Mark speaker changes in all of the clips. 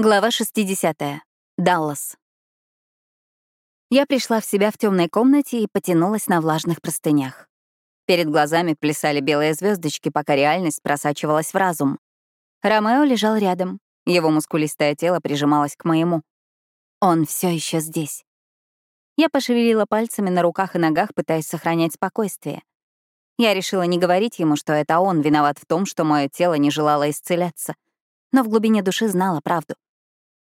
Speaker 1: Глава 60. Даллас. Я пришла в себя в темной комнате и потянулась на влажных простынях. Перед глазами плясали белые звездочки, пока реальность просачивалась в разум. Ромео лежал рядом, его мускулистое тело прижималось к моему. Он все еще здесь. Я пошевелила пальцами на руках и ногах, пытаясь сохранять спокойствие. Я решила не говорить ему, что это он виноват в том, что мое тело не желало исцеляться, но в глубине души знала правду.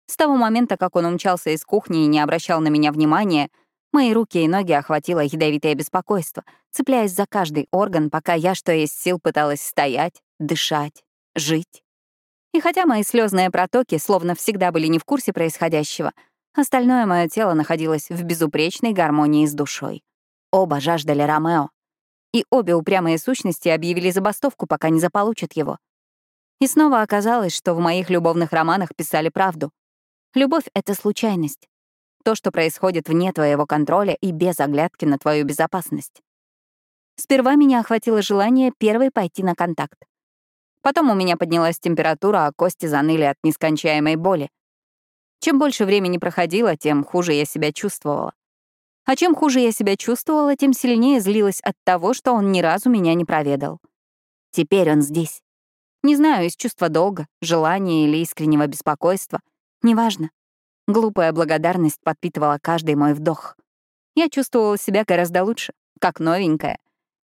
Speaker 1: С того момента, как он умчался из кухни и не обращал на меня внимания, мои руки и ноги охватило ядовитое беспокойство, цепляясь за каждый орган, пока я, что есть сил, пыталась стоять, дышать, жить. И хотя мои слезные протоки словно всегда были не в курсе происходящего, остальное мое тело находилось в безупречной гармонии с душой. Оба жаждали Ромео. И обе упрямые сущности объявили забастовку, пока не заполучат его. И снова оказалось, что в моих любовных романах писали правду. Любовь — это случайность. То, что происходит вне твоего контроля и без оглядки на твою безопасность. Сперва меня охватило желание первой пойти на контакт. Потом у меня поднялась температура, а кости заныли от нескончаемой боли. Чем больше времени проходило, тем хуже я себя чувствовала. А чем хуже я себя чувствовала, тем сильнее злилась от того, что он ни разу меня не проведал. Теперь он здесь. Не знаю, из чувства долга, желания или искреннего беспокойства — Неважно. Глупая благодарность подпитывала каждый мой вдох. Я чувствовала себя гораздо лучше, как новенькая.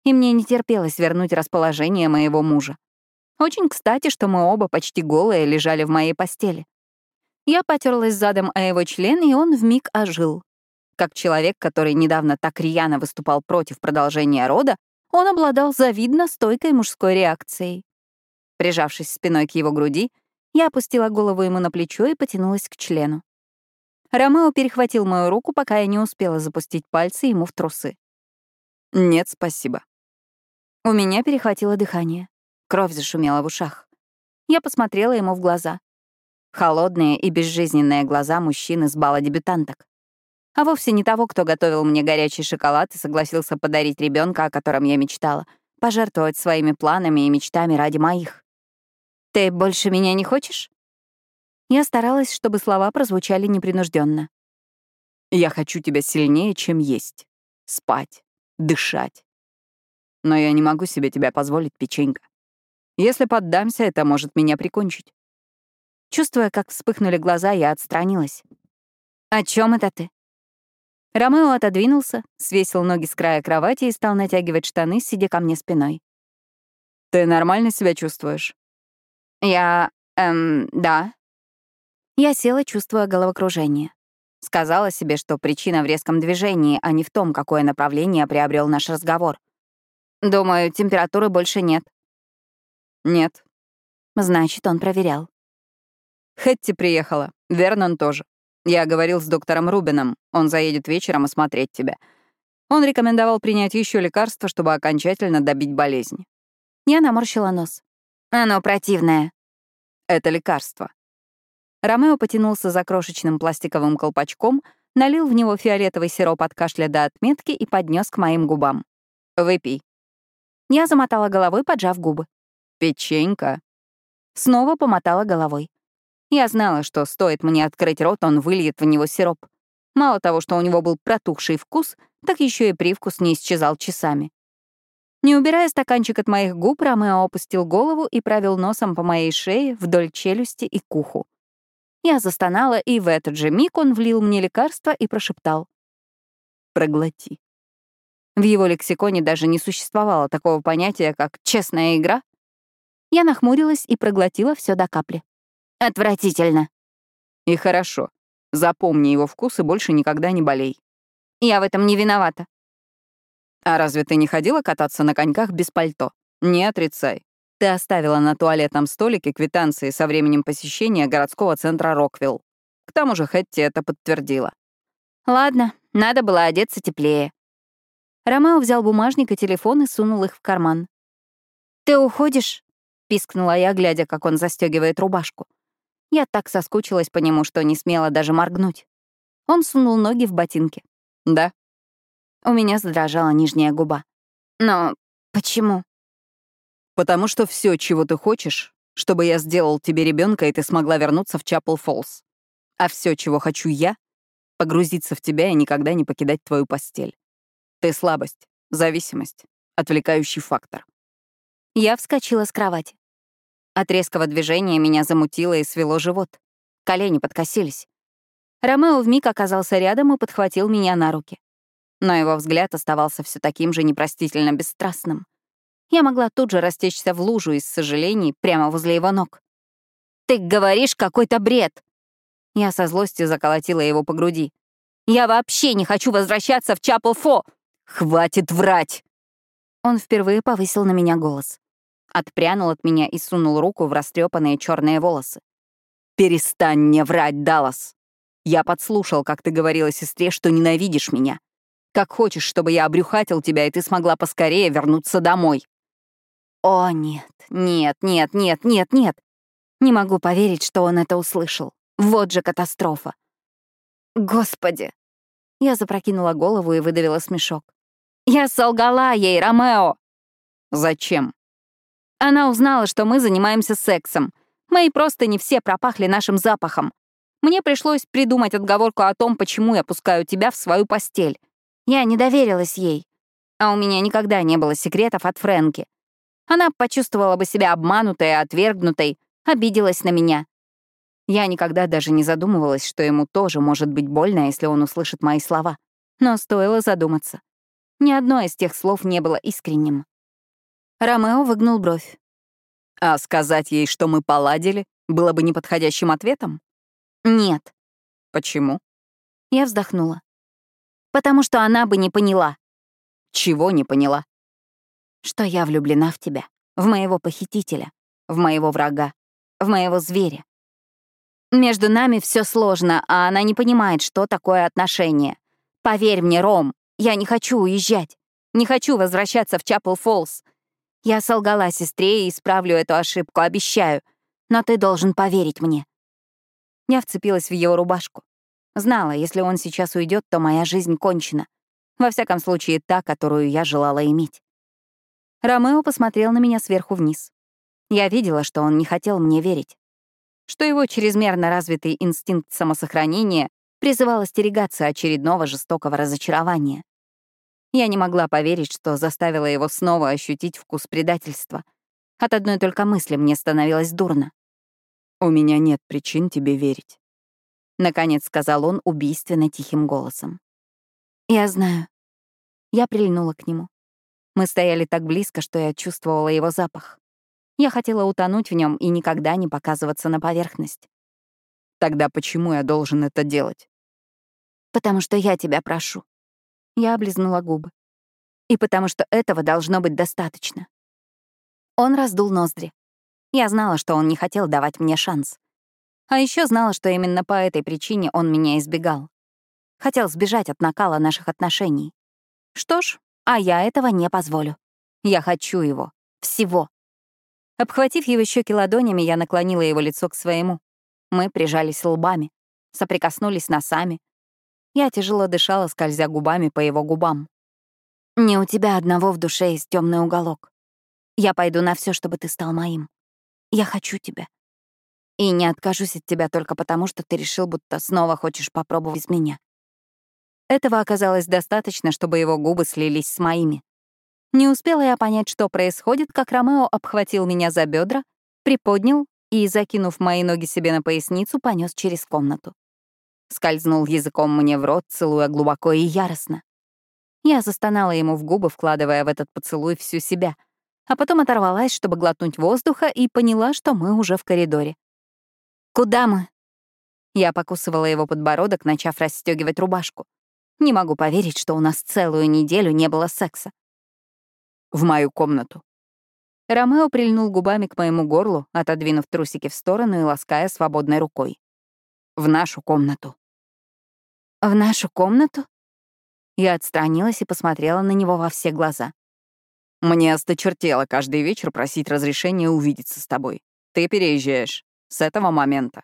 Speaker 1: И мне не терпелось вернуть расположение моего мужа. Очень кстати, что мы оба почти голые лежали в моей постели. Я потерлась задом о его член, и он вмиг ожил. Как человек, который недавно так рьяно выступал против продолжения рода, он обладал завидно стойкой мужской реакцией. Прижавшись спиной к его груди, я опустила голову ему на плечо и потянулась к члену. Ромео перехватил мою руку, пока я не успела запустить пальцы ему в трусы.
Speaker 2: «Нет, спасибо».
Speaker 1: У меня перехватило дыхание. Кровь зашумела в ушах. Я посмотрела ему в глаза. Холодные и безжизненные глаза мужчины с бала дебютанток. А вовсе не того, кто готовил мне горячий шоколад и согласился подарить ребенка, о котором я мечтала, пожертвовать своими планами и мечтами ради моих. «Ты больше меня не хочешь?» Я старалась, чтобы слова прозвучали непринужденно.
Speaker 2: «Я хочу тебя сильнее, чем есть. Спать, дышать. Но я не могу себе тебя позволить, печенька. Если поддамся, это может меня прикончить».
Speaker 1: Чувствуя, как вспыхнули глаза, я отстранилась. «О чем это ты?» Ромео отодвинулся, свесил ноги с края кровати и стал натягивать штаны, сидя ко мне спиной.
Speaker 2: «Ты нормально себя чувствуешь?»
Speaker 1: Я... эм, да. Я села, чувствуя головокружение. Сказала себе, что причина в резком движении, а не в том, какое направление приобрел наш разговор. Думаю, температуры больше нет.
Speaker 2: Нет.
Speaker 1: Значит, он проверял.
Speaker 2: Хэтти приехала. Вернон тоже. Я говорил с доктором Рубином. Он заедет вечером осмотреть тебя. Он рекомендовал принять еще лекарства, чтобы окончательно добить болезнь.
Speaker 1: Я наморщила нос. Оно противное.
Speaker 2: Это лекарство.
Speaker 1: Ромео потянулся за крошечным пластиковым колпачком, налил в него фиолетовый сироп от кашля до отметки и поднес к моим губам. «Выпей». Я замотала головой, поджав губы.
Speaker 2: «Печенька».
Speaker 1: Снова помотала головой. Я знала, что стоит мне открыть рот, он выльет в него сироп. Мало того, что у него был протухший вкус, так еще и привкус не исчезал часами. Не убирая стаканчик от моих губ, Ромео опустил голову и провел носом по моей шее вдоль челюсти и к уху. Я застонала, и в этот же миг он влил мне лекарство и прошептал.
Speaker 2: «Проглоти».
Speaker 1: В его лексиконе даже не существовало такого понятия, как «честная игра». Я нахмурилась и проглотила все до капли. Отвратительно.
Speaker 2: И хорошо. Запомни его вкус и больше никогда не болей.
Speaker 1: Я в этом не виновата.
Speaker 2: А разве ты не ходила кататься на коньках без пальто? Не отрицай. Ты оставила на туалетном столике квитанции со временем посещения городского центра Роквилл. К тому же Хэтти это подтвердила.
Speaker 1: Ладно, надо было одеться теплее. Ромео взял бумажник и телефон и сунул их в карман. «Ты уходишь?» — пискнула я, глядя, как он застегивает рубашку. Я так соскучилась по нему, что не смела даже моргнуть. Он сунул ноги в ботинки.
Speaker 2: «Да».
Speaker 1: У меня задрожала нижняя губа. Но почему?
Speaker 2: Потому что все, чего ты хочешь, Чтобы я сделал тебе ребенка, и ты смогла вернуться в Чапл Фоллс. А все, чего хочу я — погрузиться в тебя и никогда не покидать твою постель. Ты слабость, зависимость, отвлекающий фактор.
Speaker 1: Я вскочила с кровати. От резкого движения меня замутило и свело живот. Колени подкосились. Ромео вмиг оказался рядом и подхватил меня на руки. Но его взгляд оставался все таким же непростительно бесстрастным. Я могла тут же растечься в лужу из сожалений прямо возле его ног. «Ты говоришь какой-то бред!» Я со злостью заколотила его по груди. «Я вообще не хочу возвращаться в Чапл-Фо!»
Speaker 2: «Хватит врать!»
Speaker 1: Он впервые повысил на меня голос. Отпрянул от меня и сунул руку в растрепанные черные волосы.
Speaker 2: «Перестань мне врать, Даллас! Я подслушал, как ты говорила сестре, что ненавидишь меня. Как хочешь, чтобы я обрюхатил тебя, и ты смогла поскорее вернуться домой».
Speaker 1: «О, нет, нет, нет, нет, нет, нет. Не могу поверить, что он это услышал. Вот же катастрофа. Господи!» Я запрокинула голову и выдавила смешок. «Я солгала ей, Ромео!»
Speaker 2: «Зачем?»
Speaker 1: Она узнала, что мы занимаемся сексом. Мы просто не все пропахли нашим запахом. Мне пришлось придумать отговорку о том, почему я пускаю тебя в свою постель. Я не доверилась ей. А у меня никогда не было секретов от Фрэнки. Она почувствовала бы себя обманутой и отвергнутой, обиделась на меня. Я никогда даже не задумывалась, что ему тоже может быть больно, если он услышит мои слова. Но стоило задуматься. Ни одно из тех слов не было искренним. Ромео выгнул бровь.
Speaker 2: А сказать ей, что мы поладили, было бы неподходящим ответом?
Speaker 1: Нет.
Speaker 2: Почему?
Speaker 1: Я вздохнула. Потому что она бы не поняла.
Speaker 2: Чего не поняла?
Speaker 1: Что я влюблена в тебя, в моего похитителя, в моего врага, в моего зверя. Между нами все сложно, а она не понимает, что такое отношение. Поверь мне, Ром, я не хочу уезжать. Не хочу возвращаться в Чапл Фоллс. Я солгала сестре и исправлю эту ошибку, обещаю. Но ты должен поверить мне. Я вцепилась в его рубашку. Знала, если он сейчас уйдет, то моя жизнь кончена. Во всяком случае, та, которую я желала иметь. Ромео посмотрел на меня сверху вниз. Я видела, что он не хотел мне верить что его чрезмерно развитый инстинкт самосохранения призывал остерегаться очередного жестокого разочарования. Я не могла поверить, что заставила его снова ощутить вкус предательства. От одной только мысли мне становилось дурно.
Speaker 2: «У меня нет причин тебе верить», —
Speaker 1: наконец сказал он убийственно тихим голосом. «Я знаю». Я прильнула к нему. Мы стояли так близко, что я чувствовала его запах. Я хотела утонуть в нем и никогда не показываться на поверхность.
Speaker 2: Тогда почему я должен это делать?
Speaker 1: Потому что я тебя прошу. Я облизнула губы. И потому что этого должно быть достаточно. Он раздул ноздри. Я знала, что он не хотел давать мне шанс. А еще знала, что именно по этой причине он меня избегал. Хотел сбежать от накала наших отношений. Что ж, а я этого не позволю. Я хочу его. Всего. Обхватив его щеки ладонями, я наклонила его лицо к своему. Мы прижались лбами, соприкоснулись носами. Я тяжело дышала, скользя губами по его губам. «Не у тебя одного в душе есть темный уголок. Я пойду на все, чтобы ты стал моим. Я хочу тебя. И не откажусь от тебя только потому, что ты решил, будто снова хочешь попробовать без меня». Этого оказалось достаточно, чтобы его губы слились с моими. Не успела я понять, что происходит, как Ромео обхватил меня за бедра, приподнял и, закинув мои ноги себе на поясницу, понес через комнату. Скользнул языком мне в рот, целуя глубоко и яростно. Я застонала ему в губы, вкладывая в этот поцелуй всю себя, а потом оторвалась, чтобы глотнуть воздуха, и поняла, что мы уже в коридоре. «Куда мы?» Я покусывала его подбородок, начав расстегивать рубашку. Не могу поверить, что у нас целую неделю не было секса.
Speaker 2: В мою комнату.
Speaker 1: Ромео прильнул губами к моему горлу, отодвинув трусики в сторону и лаская свободной рукой.
Speaker 2: В нашу комнату.
Speaker 1: В нашу комнату? Я отстранилась и посмотрела на него во все глаза.
Speaker 2: Мне осточертело каждый вечер просить разрешения увидеться с тобой. Ты переезжаешь. С этого момента.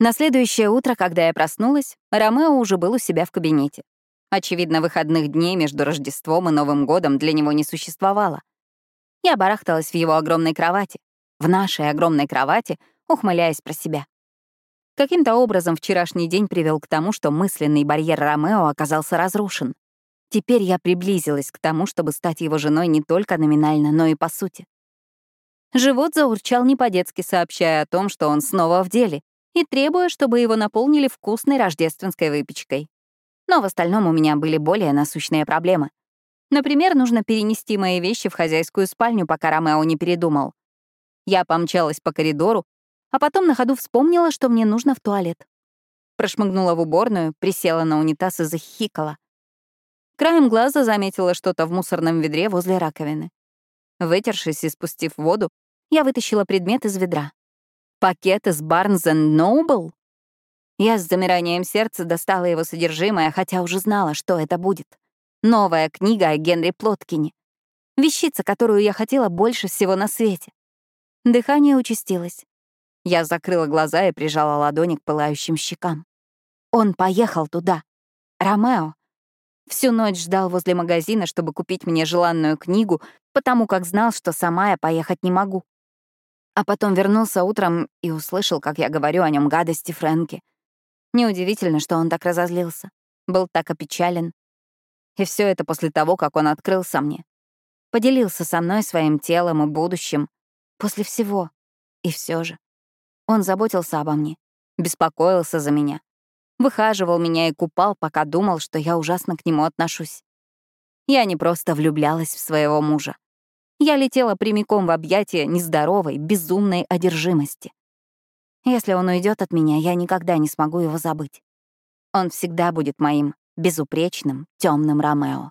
Speaker 1: На следующее утро, когда я проснулась, Ромео уже был у себя в кабинете. Очевидно, выходных дней между Рождеством и Новым годом для него не существовало. Я барахталась в его огромной кровати, в нашей огромной кровати, ухмыляясь про себя. Каким-то образом вчерашний день привел к тому, что мысленный барьер Ромео оказался разрушен. Теперь я приблизилась к тому, чтобы стать его женой не только номинально, но и по сути. Живот заурчал не по-детски, сообщая о том, что он снова в деле, и требуя, чтобы его наполнили вкусной рождественской выпечкой. Но в остальном у меня были более насущные проблемы. Например, нужно перенести мои вещи в хозяйскую спальню, пока Ромео не передумал. Я помчалась по коридору, а потом на ходу вспомнила, что мне нужно в туалет. Прошмыгнула в уборную, присела на унитаз и захихикала. Краем глаза заметила что-то в мусорном ведре возле раковины. Вытершись и спустив воду, я вытащила предмет из ведра. Пакет из Barnes Noble? Я с замиранием сердца достала его содержимое, хотя уже знала, что это будет. Новая книга о Генри Плоткине. Вещица, которую я хотела больше всего на свете. Дыхание участилось. Я закрыла глаза и прижала ладони к пылающим щекам. Он поехал туда. Ромео. Всю ночь ждал возле магазина, чтобы купить мне желанную книгу, потому как знал, что сама я поехать не могу. А потом вернулся утром и услышал, как я говорю о нем гадости Фрэнки. Неудивительно, что он так разозлился. Был так опечален. И все это после того, как он открылся мне. Поделился со мной своим телом и будущим. После всего. И все же. Он заботился обо мне, беспокоился за меня. Выхаживал меня и купал, пока думал, что я ужасно к нему отношусь. Я не просто влюблялась в своего мужа. Я летела прямиком в объятия нездоровой, безумной одержимости. Если он уйдет от меня, я никогда не смогу его забыть. Он всегда будет моим безупречным темным Ромео.